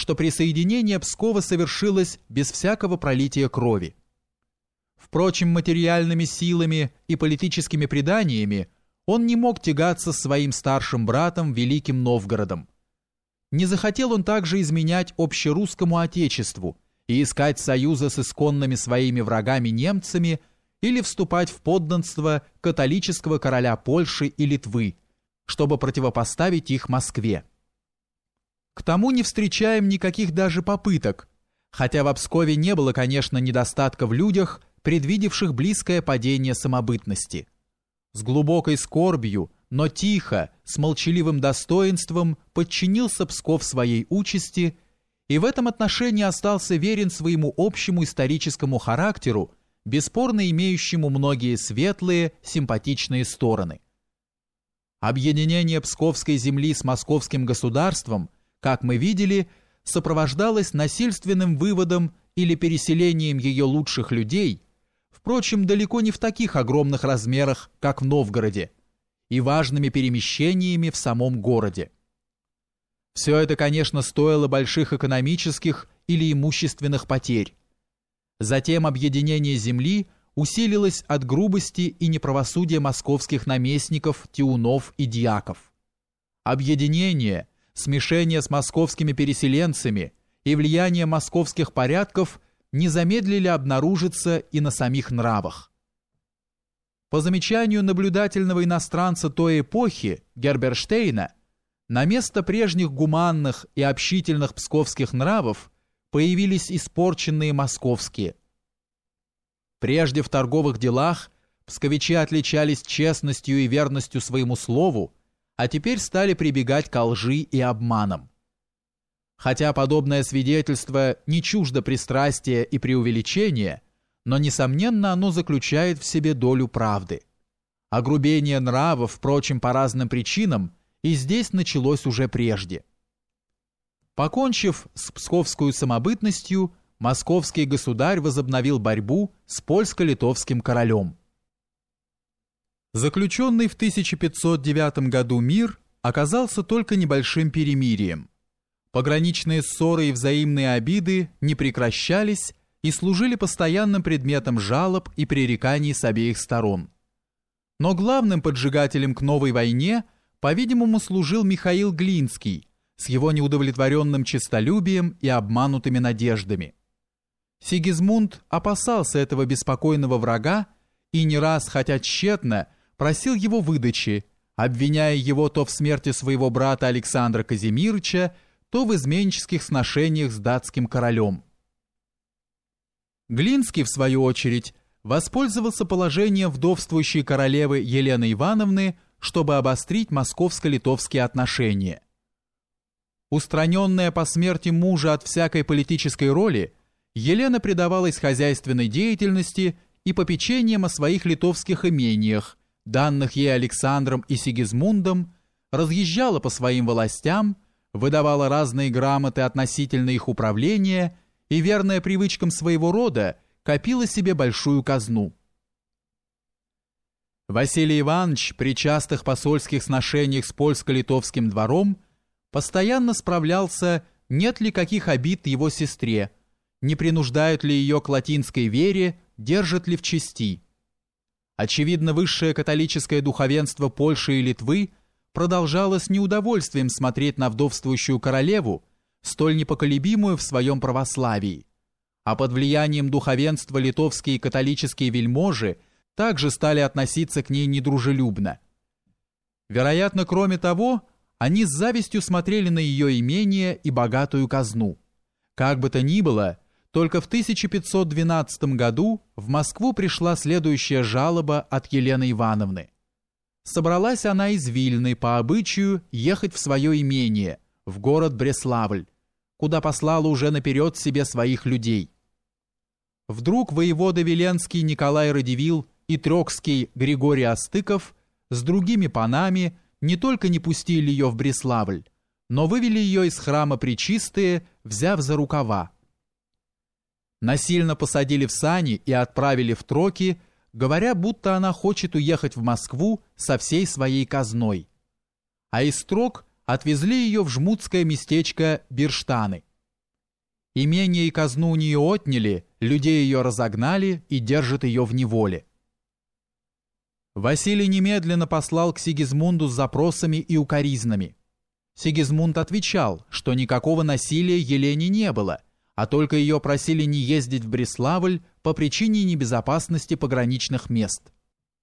что присоединение Пскова совершилось без всякого пролития крови. Впрочем, материальными силами и политическими преданиями он не мог тягаться с своим старшим братом Великим Новгородом. Не захотел он также изменять общерусскому отечеству и искать союза с исконными своими врагами немцами или вступать в подданство католического короля Польши и Литвы, чтобы противопоставить их Москве. К тому не встречаем никаких даже попыток, хотя в Обскове не было, конечно, недостатка в людях, предвидевших близкое падение самобытности. С глубокой скорбью, но тихо, с молчаливым достоинством подчинился Псков своей участи и в этом отношении остался верен своему общему историческому характеру, бесспорно имеющему многие светлые, симпатичные стороны. Объединение Псковской земли с московским государством, как мы видели, сопровождалось насильственным выводом или переселением ее лучших людей – впрочем, далеко не в таких огромных размерах, как в Новгороде, и важными перемещениями в самом городе. Все это, конечно, стоило больших экономических или имущественных потерь. Затем объединение земли усилилось от грубости и неправосудия московских наместников, тиунов и дьяков. Объединение, смешение с московскими переселенцами и влияние московских порядков – не замедлили обнаружиться и на самих нравах. По замечанию наблюдательного иностранца той эпохи Герберштейна, на место прежних гуманных и общительных псковских нравов появились испорченные московские. Прежде в торговых делах псковичи отличались честностью и верностью своему слову, а теперь стали прибегать к лжи и обманам. Хотя подобное свидетельство не чуждо пристрастия и преувеличения, но, несомненно, оно заключает в себе долю правды. Огрубение нравов, впрочем, по разным причинам, и здесь началось уже прежде. Покончив с псковскую самобытностью, московский государь возобновил борьбу с польско-литовским королем. Заключенный в 1509 году мир оказался только небольшим перемирием. Пограничные ссоры и взаимные обиды не прекращались и служили постоянным предметом жалоб и пререканий с обеих сторон. Но главным поджигателем к новой войне, по-видимому, служил Михаил Глинский с его неудовлетворенным честолюбием и обманутыми надеждами. Сигизмунд опасался этого беспокойного врага и не раз, хотя тщетно, просил его выдачи, обвиняя его то в смерти своего брата Александра Казимирча, то в изменческих сношениях с датским королем. Глинский, в свою очередь, воспользовался положением вдовствующей королевы Елены Ивановны, чтобы обострить московско-литовские отношения. Устраненная по смерти мужа от всякой политической роли, Елена предавалась хозяйственной деятельности и попечением о своих литовских имениях, данных ей Александром и Сигизмундом, разъезжала по своим властям, выдавала разные грамоты относительно их управления и, верная привычкам своего рода, копила себе большую казну. Василий Иванович при частых посольских сношениях с польско-литовским двором постоянно справлялся, нет ли каких обид его сестре, не принуждают ли ее к латинской вере, держат ли в чести. Очевидно, высшее католическое духовенство Польши и Литвы – продолжала с неудовольствием смотреть на вдовствующую королеву, столь непоколебимую в своем православии. А под влиянием духовенства литовские католические вельможи также стали относиться к ней недружелюбно. Вероятно, кроме того, они с завистью смотрели на ее имение и богатую казну. Как бы то ни было, только в 1512 году в Москву пришла следующая жалоба от Елены Ивановны – Собралась она из Вильны по обычаю ехать в свое имение, в город Бреславль, куда послала уже наперед себе своих людей. Вдруг воевода Веленский Николай Радивил и Трокский Григорий Астыков с другими панами не только не пустили ее в Бреславль, но вывели ее из храма Пречистые, взяв за рукава. Насильно посадили в сани и отправили в Троки, говоря, будто она хочет уехать в Москву со всей своей казной. А из строк отвезли ее в жмутское местечко Бирштаны – Имение и казну у нее отняли, людей ее разогнали и держат ее в неволе. Василий немедленно послал к Сигизмунду с запросами и укоризнами. Сигизмунд отвечал, что никакого насилия Елене не было, а только ее просили не ездить в Бреславль по причине небезопасности пограничных мест –